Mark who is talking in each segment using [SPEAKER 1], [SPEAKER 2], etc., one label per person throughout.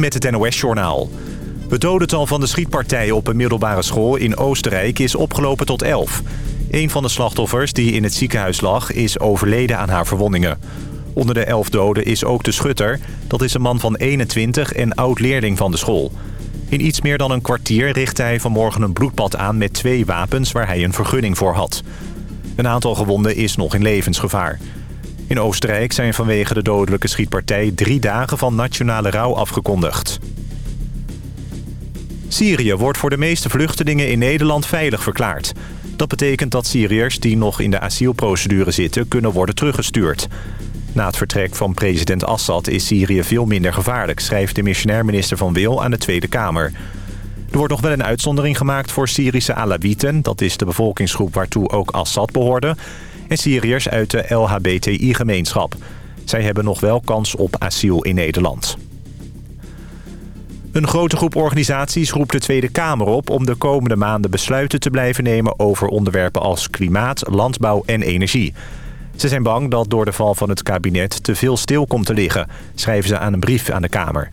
[SPEAKER 1] met het NOS-journaal. Het dodental van de schietpartij op een middelbare school in Oostenrijk is opgelopen tot 11. Een van de slachtoffers, die in het ziekenhuis lag, is overleden aan haar verwondingen. Onder de 11 doden is ook de schutter. Dat is een man van 21 en oud-leerling van de school. In iets meer dan een kwartier richtte hij vanmorgen een bloedbad aan met twee wapens waar hij een vergunning voor had. Een aantal gewonden is nog in levensgevaar. In Oostenrijk zijn vanwege de dodelijke schietpartij drie dagen van nationale rouw afgekondigd. Syrië wordt voor de meeste vluchtelingen in Nederland veilig verklaard. Dat betekent dat Syriërs die nog in de asielprocedure zitten kunnen worden teruggestuurd. Na het vertrek van president Assad is Syrië veel minder gevaarlijk... schrijft de missionair minister Van Wil aan de Tweede Kamer. Er wordt nog wel een uitzondering gemaakt voor Syrische Alawieten. Dat is de bevolkingsgroep waartoe ook Assad behoorde. En Syriërs uit de LHBTI-gemeenschap. Zij hebben nog wel kans op asiel in Nederland. Een grote groep organisaties roept de Tweede Kamer op... om de komende maanden besluiten te blijven nemen over onderwerpen als klimaat, landbouw en energie... Ze zijn bang dat door de val van het kabinet te veel stil komt te liggen, schrijven ze aan een brief aan de Kamer.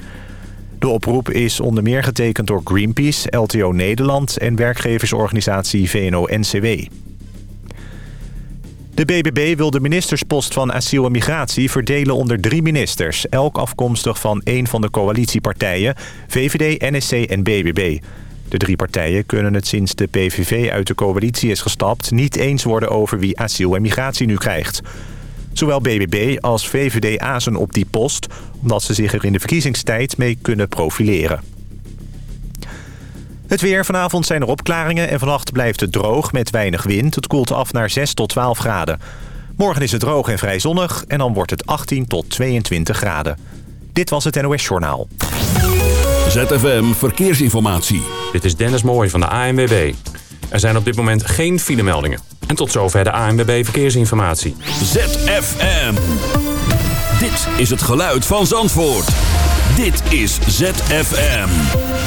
[SPEAKER 1] De oproep is onder meer getekend door Greenpeace, LTO Nederland en werkgeversorganisatie VNO-NCW. De BBB wil de ministerspost van asiel en migratie verdelen onder drie ministers... elk afkomstig van één van de coalitiepartijen, VVD, NSC en BBB. De drie partijen kunnen het sinds de PVV uit de coalitie is gestapt... niet eens worden over wie asiel en migratie nu krijgt. Zowel BBB als VVD azen op die post... omdat ze zich er in de verkiezingstijd mee kunnen profileren. Het weer. Vanavond zijn er opklaringen en vannacht blijft het droog met weinig wind. Het koelt af naar 6 tot 12 graden. Morgen is het droog en vrij zonnig en dan wordt het 18 tot 22 graden. Dit was het NOS Journaal.
[SPEAKER 2] ZFM Verkeersinformatie.
[SPEAKER 3] Dit is Dennis Mooij van de ANWB. Er zijn op dit moment geen filemeldingen. En tot zover de ANWB Verkeersinformatie.
[SPEAKER 2] ZFM. Dit is het geluid van Zandvoort. Dit is ZFM.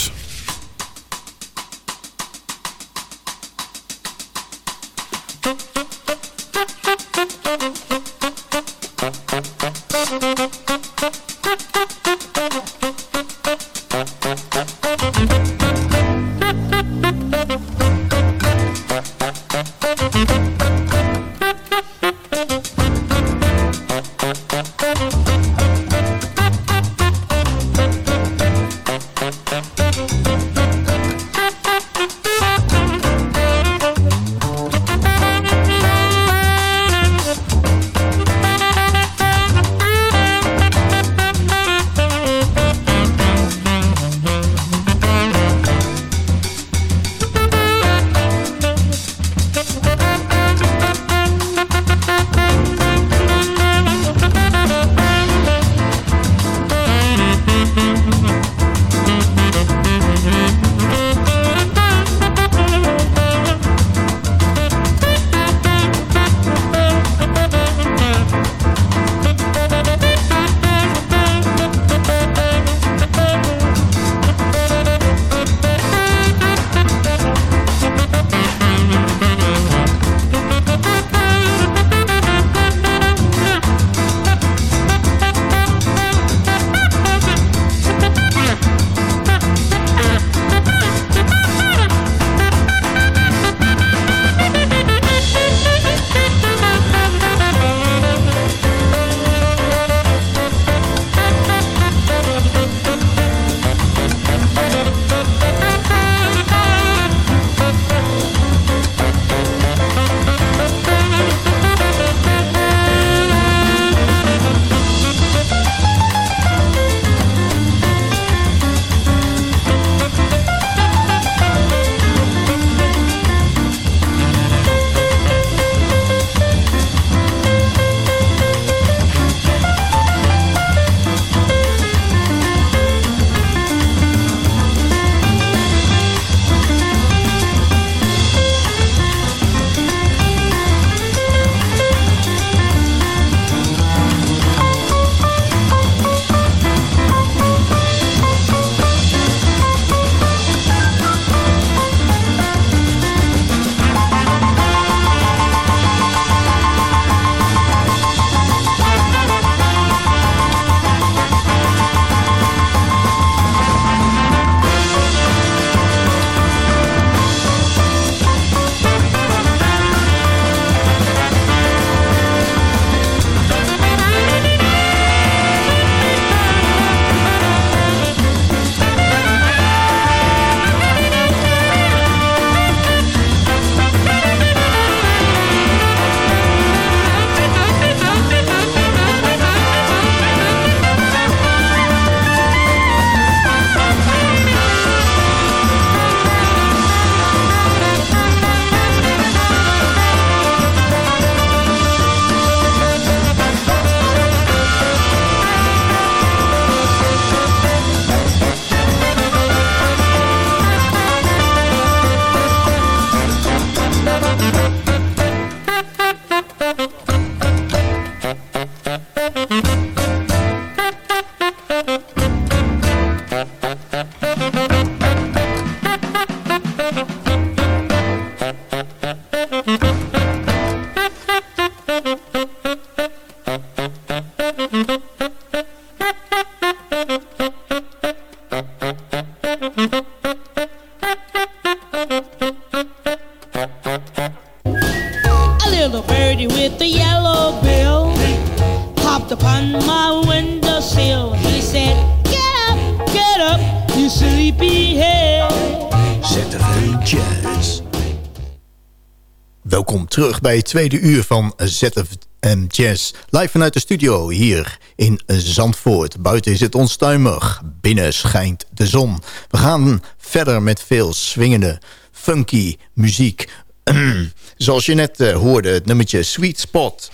[SPEAKER 4] Bij tweede uur van ZFM Jazz. Live vanuit de studio hier in Zandvoort. Buiten is het onstuimig, binnen schijnt de zon. We gaan verder met veel swingende, funky muziek. Zoals je net uh, hoorde, het nummertje Sweet Spot...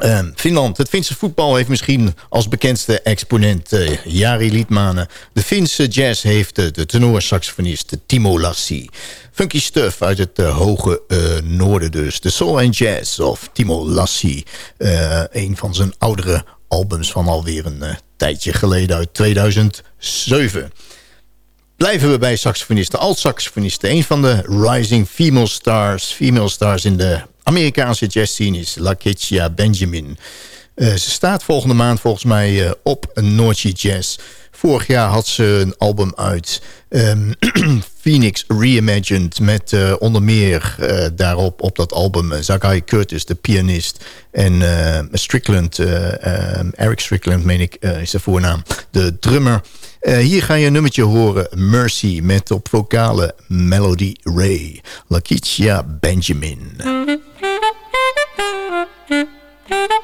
[SPEAKER 4] Uh, Finland, het Finse voetbal heeft misschien als bekendste exponent uh, Jari Liedmanen. De Finse jazz heeft uh, de tenorsaxofonist Timo Lassi. Funky stuff uit het hoge noorden dus. De soul and jazz of Timo Lassi. een van zijn oudere albums van alweer een tijdje geleden uit 2007 blijven we bij saxofonisten, alt-saxofonisten. Een van de rising female stars, female stars in de Amerikaanse jazzscene is Laketia Benjamin. Uh, ze staat volgende maand volgens mij uh, op Noordje Jazz. Vorig jaar had ze een album uit, um, Phoenix Reimagined... met uh, onder meer daarop op dat album Zagai Curtis, de pianist... en Strickland, Eric Strickland, meen ik, is de voornaam, de drummer... Hier ga je een nummertje horen, Mercy, met op vocale Melody Ray, Laketia Benjamin. Bye.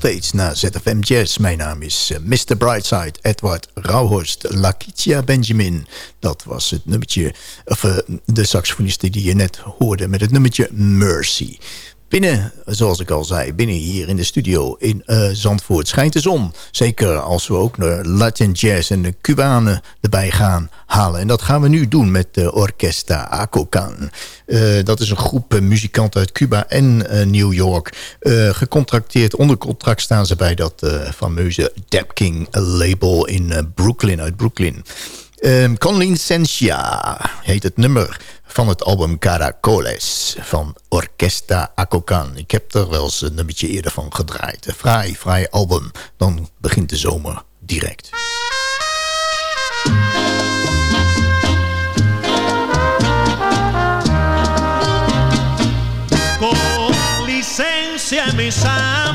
[SPEAKER 4] steeds naar ZFM Jazz. Mijn naam is uh, Mr. Brightside, Edward Rauhorst, Lakitia Benjamin. Dat was het nummertje, of uh, de saxofoniste die je net hoorde met het nummertje Mercy. Binnen, zoals ik al zei, binnen hier in de studio in uh, Zandvoort schijnt de zon. Zeker als we ook de Latin Jazz en de Cubanen erbij gaan En dat gaan we nu doen met de Orquesta Acocan. Uh, dat is een groep uh, muzikanten uit Cuba en New York. gecontracteerd, onder contract staan ze bij dat fameuze Dap King label in Brooklyn, uit Brooklyn. Um, Con Licencia heet het nummer van het album Caracoles van Orquesta Acocan. Ik heb er wel eens een nummertje eerder van gedraaid. Een fraai, fraai album. Dan begint de zomer direct.
[SPEAKER 5] sea mi
[SPEAKER 4] sal.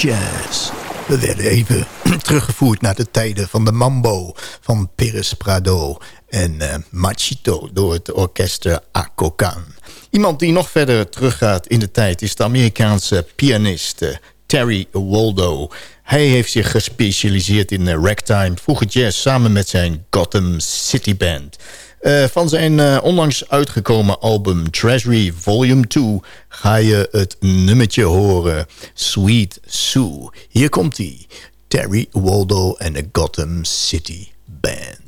[SPEAKER 4] Jazz. We werden even teruggevoerd naar de tijden van de mambo van Pérez Prado en uh, Machito door het orkest Acocan. Iemand die nog verder teruggaat in de tijd is de Amerikaanse pianist uh, Terry Waldo. Hij heeft zich gespecialiseerd in uh, ragtime, vroege jazz samen met zijn Gotham City Band. Uh, van zijn uh, onlangs uitgekomen album Treasury Volume 2 ga je het nummertje horen. Sweet Sue. Hier komt hij. Terry Waldo en de Gotham City Band.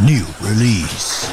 [SPEAKER 4] New release.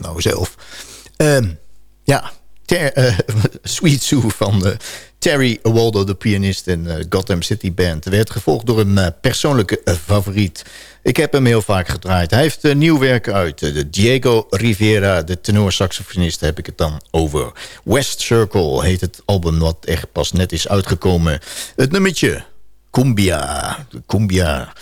[SPEAKER 4] Nou zelf. Ehm, ja, eh, Sweet Sue van eh, Terry Waldo, de pianist en eh, Gotham City Band. Werd gevolgd door een persoonlijke favoriet. Ik heb hem heel vaak gedraaid. Hij heeft nieuw werk uit. De Diego Rivera, de tenorsaxofonist, heb ik het dan over. West Circle heet het album wat echt pas net is uitgekomen. Het nummertje Cumbia. Cumbia.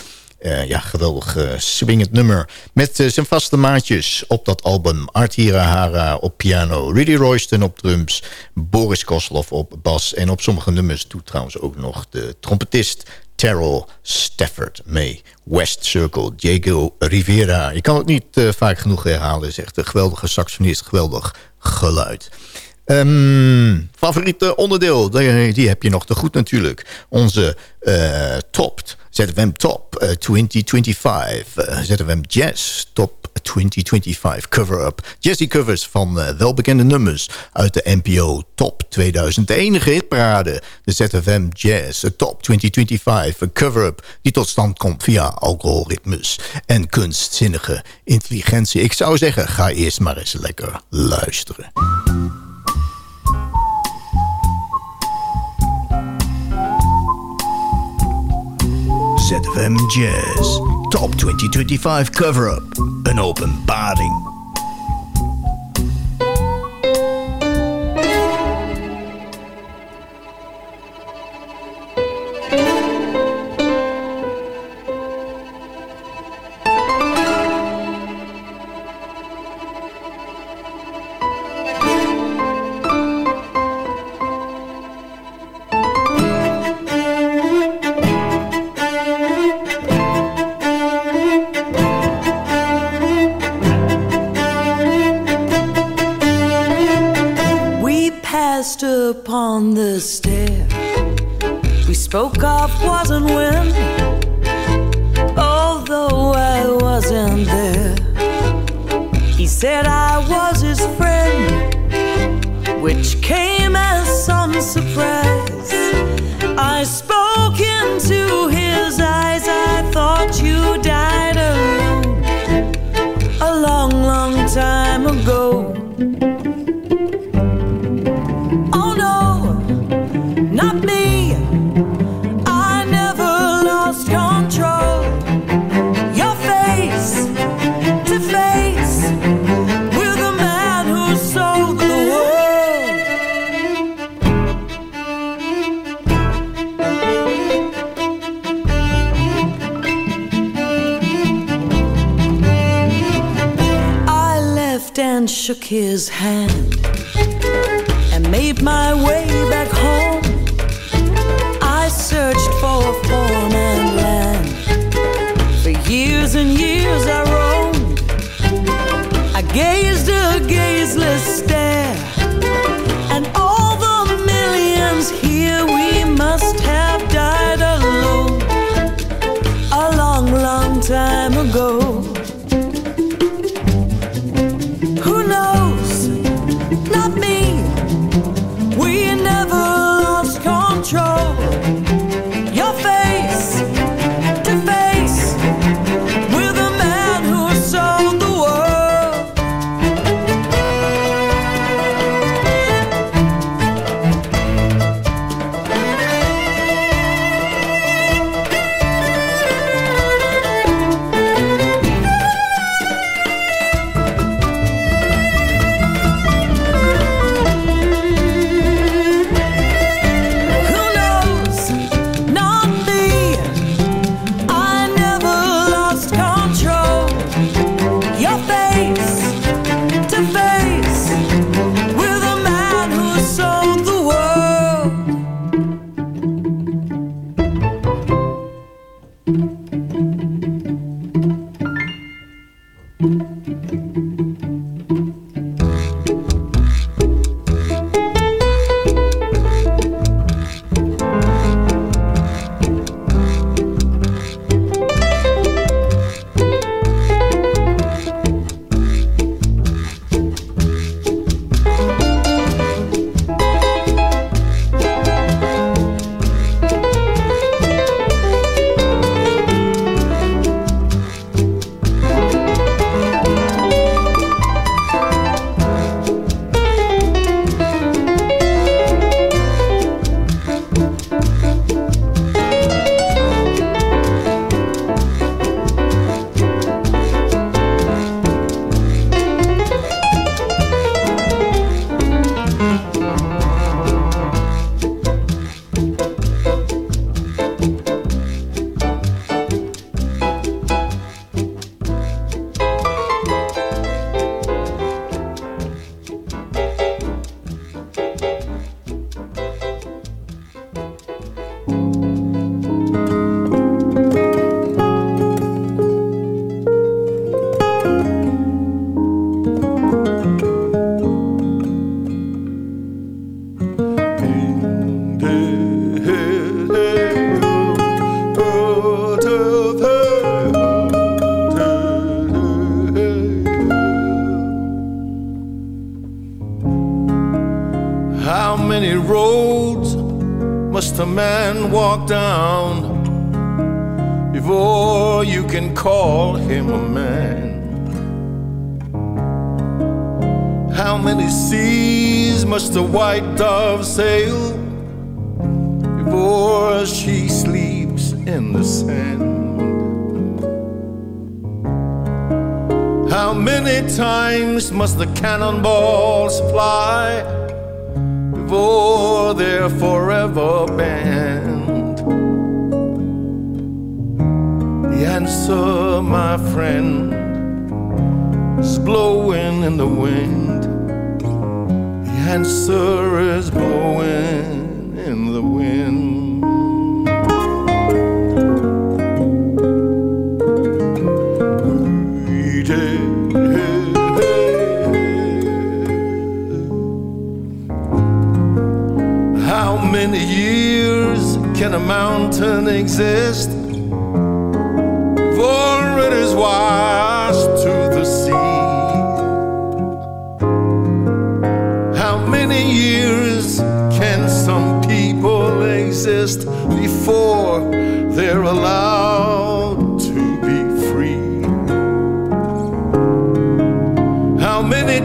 [SPEAKER 4] Eh, ja, geweldig uh, swingend nummer. Met uh, zijn vaste maatjes op dat album. Artie Rahara op piano. Rudy Royston op drums. Boris Koslov op bas. En op sommige nummers doet trouwens ook nog de trompetist Terrell Stafford mee. West Circle, Diego Rivera. Je kan het niet uh, vaak genoeg herhalen. Is echt een geweldige saxofonist. Geweldig geluid. Um, favoriete onderdeel, die, heb je nog te goed natuurlijk. Onze uh, ZFM Top uh, 2025. Uh, ZFM Jazz Top 2025 cover-up. Jazzy covers van uh, welbekende nummers uit de NPO Top 2001 hitparade. De ZFM Jazz Top 2025 een cover-up die tot stand komt via alcoholritmes en kunstzinnige intelligentie. Ik zou zeggen, ga eerst maar eens lekker luisteren. ZFM Jazz Top 2025 cover-up. Een openbaring.
[SPEAKER 6] Spoke of wasn't when, although I wasn't there. He said I was his friend, which came as some surprise. I spoke into his eyes, I thought you died alone a long, long time ago. Shook his hand and made my way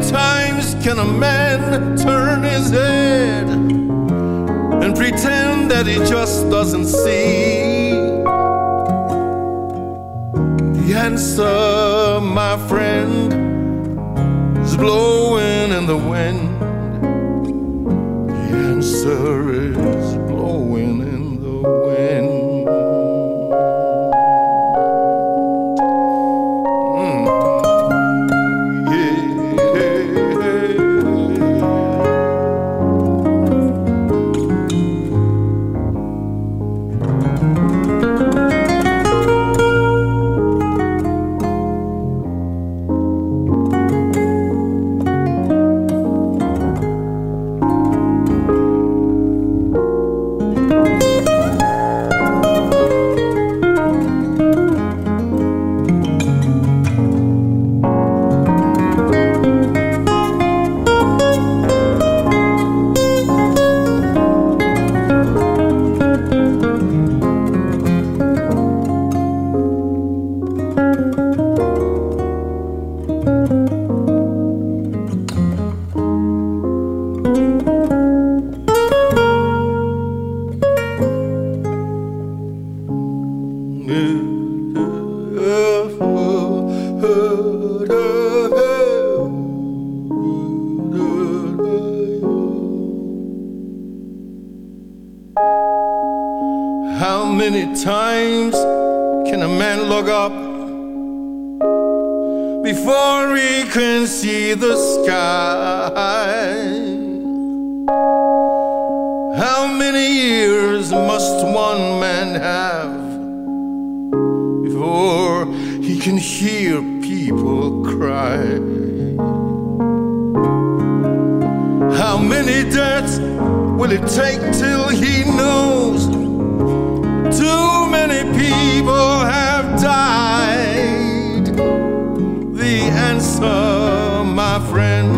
[SPEAKER 7] times can a man turn his head and pretend that he just doesn't see? The answer, my friend, is blowing in the wind. The answer is have before he can hear people cry? How many deaths will it take till he knows too many people have died? The answer, my friend,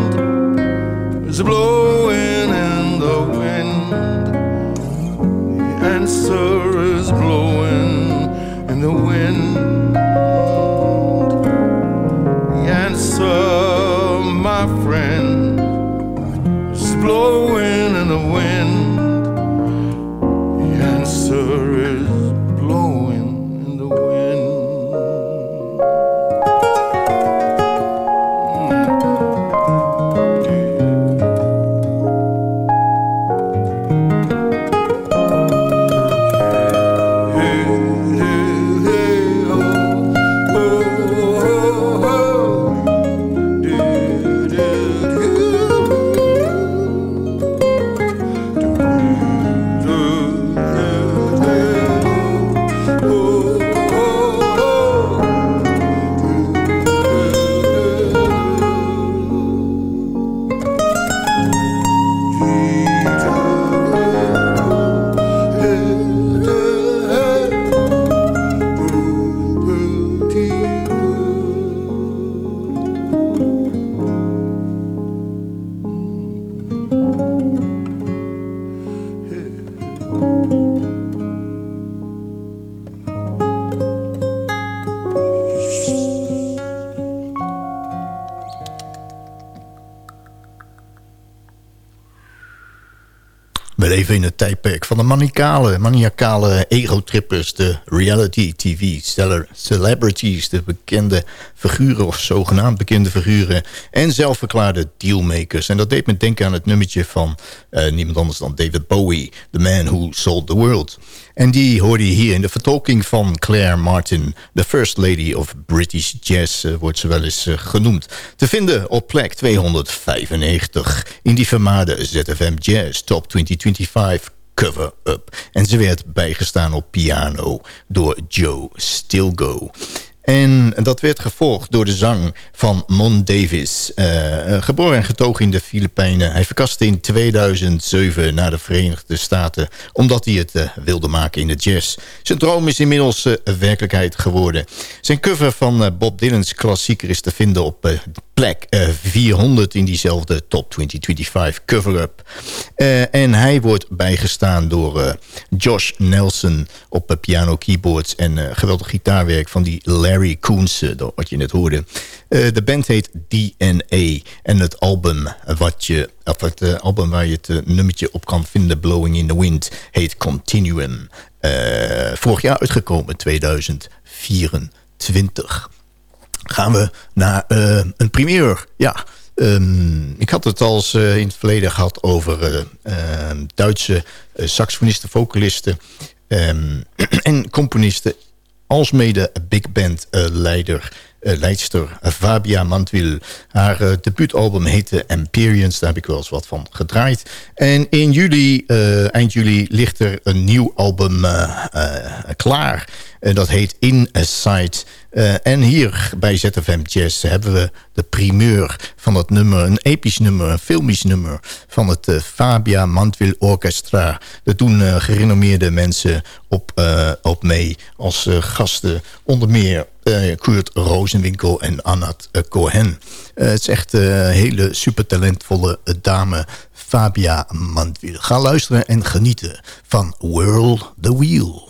[SPEAKER 7] is blowing in the wind. Answer is blowing in the wind. The answer, my friend, is blowing
[SPEAKER 4] We leven in het tijdperk van de maniacale, maniacale egotrippers... de reality tv celebrities, de bekende figuren... of zogenaamd bekende figuren... en zelfverklaarde dealmakers. En dat deed me denken aan het nummertje van uh, niemand anders dan David Bowie... The Man Who Sold the World... En die hoorde je hier in de vertolking van Claire Martin. The First Lady of British Jazz uh, wordt ze wel eens uh, genoemd. Te vinden op plek 295 in die vermaarde ZFM Jazz Top 2025 cover-up. En ze werd bijgestaan op piano door Joe Stilgo. En dat werd gevolgd door de zang van Mon Davis. Uh, geboren en getogen in de Filipijnen. Hij verkaste in 2007 naar de Verenigde Staten... omdat hij het uh, wilde maken in de jazz. Zijn droom is inmiddels uh, werkelijkheid geworden. Zijn cover van Bob Dylan's klassieker is te vinden op plek 400... in diezelfde Top 2025 cover-up. en hij wordt bijgestaan door Josh Nelson op piano, keyboards... en geweldig gitaarwerk van die Larry Koensen, wat je net hoorde. De band heet DNA. En het album, wat je, of het album waar je het nummertje op kan vinden... Blowing in the Wind, heet Continuum. vorig jaar uitgekomen, 2024. Gaan we naar een primeur. Ja, um, ik had het al in het verleden gehad over Duitse saxofonisten, vocalisten... Um, en componisten alsmede big band uh, leider, uh, leidster Fabia Mantwil. Haar uh, debuutalbum heette Empyreans, daar heb ik wel eens wat van gedraaid. En in juli, eind juli, ligt er een nieuw album klaar. Dat heet In a Sight. en hier bij ZFM Jazz hebben we de primeur van dat nummer. Een episch nummer, een filmisch nummer van het uh, Fabia Mantwil Orchestra. Dat doen uh, gerenommeerde mensen op, uh, op mee als gasten. Onder meer Kurt Rozenwinkel en Anat Cohen. het is echt een hele super talentvolle dame Fabia Mantwil. Ga luisteren en genieten van Whirl the Wheel.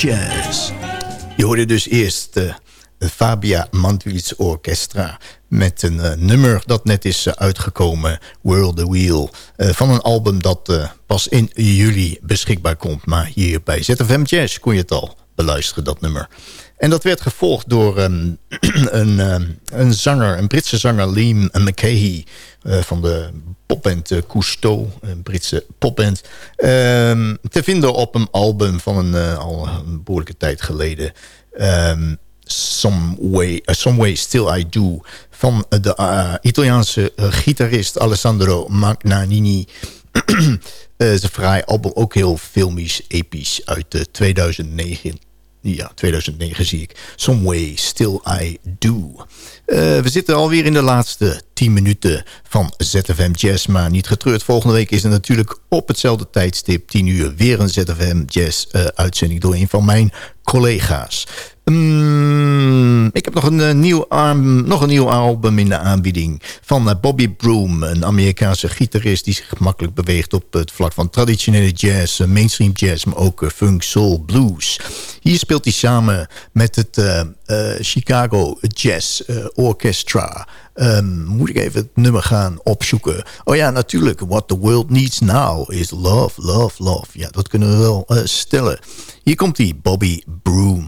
[SPEAKER 8] Jazz.
[SPEAKER 4] Je hoorde dus eerst uh, Fabia Mantwils Orchestra... met een uh, nummer dat net is uh, uitgekomen, World the Wheel... van een album dat pas in juli beschikbaar komt. Maar hier bij ZFM Jazz kon je het al beluisteren, dat nummer. En dat werd gevolgd door um, een, um, een zanger, een Britse zanger, Liam McKay... Uh, van de popband uh, Cousteau, een Britse popband. Um, te vinden op een album van een, uh, al een behoorlijke tijd geleden. Some, way, some Way Still I Do. Van de Italiaanse gitarist Alessandro Magnanini. Het is een fraai album, ook heel filmisch, episch, uit 2009 ja, 2009 zie ik. Some Way Still I Do. Uh, we zitten alweer in de laatste 10 minuten van ZFM Jazz. Maar niet getreurd, volgende week is er natuurlijk op hetzelfde tijdstip... 10 uur weer een ZFM Jazz uh, uitzending door een van mijn collega's. Um, ik heb nog een, uh, nieuw album, nog een nieuw album in de aanbieding van uh, Bobby Broom. Een Amerikaanse gitarist die zich gemakkelijk beweegt op het vlak van traditionele jazz, uh, mainstream jazz, maar ook funk, soul, blues. Hier speelt hij samen met het Chicago Jazz Orchestra. Um, moet ik even het nummer gaan opzoeken. Oh ja, natuurlijk. What the world needs now is love, love, love. Ja, dat kunnen we wel stellen. Hier komt hij, Bobby Broom.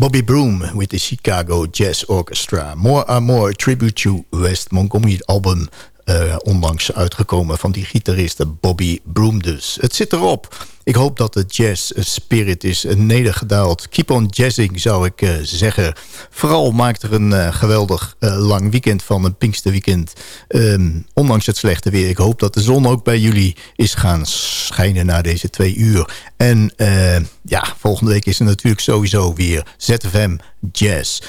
[SPEAKER 4] Bobby Broom with the Chicago Jazz Orchestra. More and More Tribute to West Montgomery album. Uh, onlangs uitgekomen van die gitariste Bobby Broom dus. Het zit erop. Ik hoop dat de jazz spirit is nedergedaald. Keep on jazzing zou ik uh, zeggen. Vooral maakt er een uh, geweldig lang weekend van. Een Pinksterweekend. Um, ondanks het slechte weer. Ik hoop dat de zon ook bij jullie is gaan schijnen na deze twee uur. En ja, volgende week is er natuurlijk sowieso weer ZFM Jazz.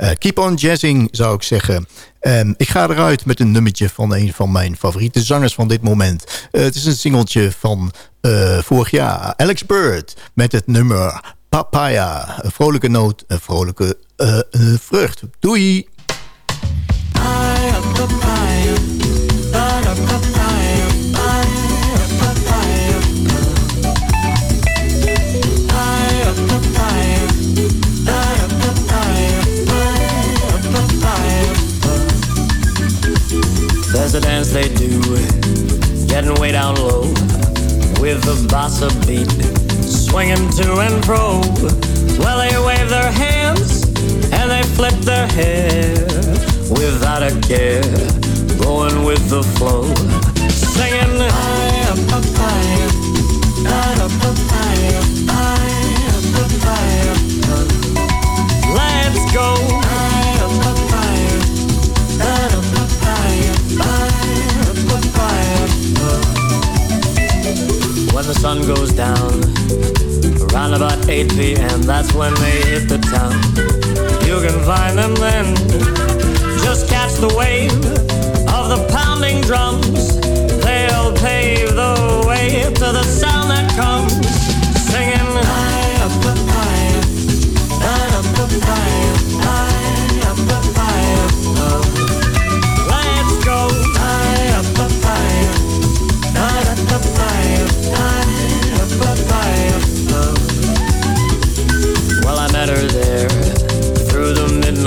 [SPEAKER 4] Uh, keep on jazzing, zou ik zeggen. Um, ik ga eruit met een nummertje van een van mijn favoriete zangers van dit moment. Uh, het is een singeltje van uh, vorig jaar. Alex Bird met het nummer Papaya. Een vrolijke noot, een vrolijke vrucht. Doei!
[SPEAKER 9] There's a dance they do, getting way down low, with the bossa beat, swinging to and fro. Well, they wave their hands and they flip their hair without a care, going with the flow, singing. I am papaya, I am papaya, I am papaya. Let's go. When the sun goes down. Around about 8 p.m., that's when they hit the town. You can find them then. Just catch the wave of the pounding drums. They'll pave the way to the sound that comes. Singing, I am papaya, I am papaya, I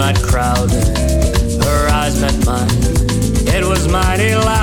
[SPEAKER 9] midnight crowd. Her eyes met mine, it was mighty loud,